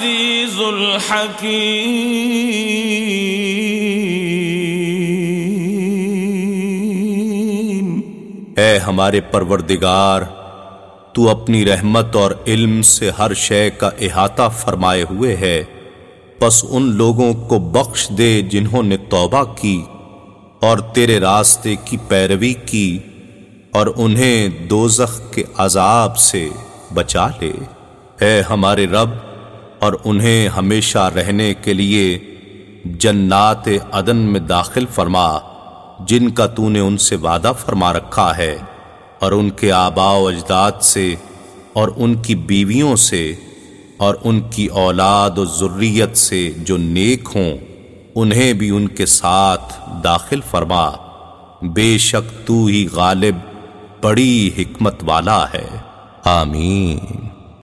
العزيز الحكيم. اے ہمارے پروردگار، تو اپنی رحمت اور علم سے ہر شے کا احاطہ فرمائے ہوئے ہے۔ پس ان لوگوں کو بخش دے جنہوں نے توبہ کی اور تیرے راستے کی پیروی کی اور انہیں دوزخ کے عذاب سے بچا لے۔ اے ہمارے رب اور انہیں ہمیشہ رہنے کے لیے جنات عدن میں داخل فرما، جن کا تو نے ان سے وعدہ فرما رکھا ہے، اور ان کے آبا و اجداد سے، اور ان کی بیویوں سے، اور ان کی اولاد و ذریت سے جو نیک ہوں، انہیں بھی ان کے ساتھ داخل فرما۔ بے شک تو ہی غالب، بڑی حکمت والا ہے۔ آمین۔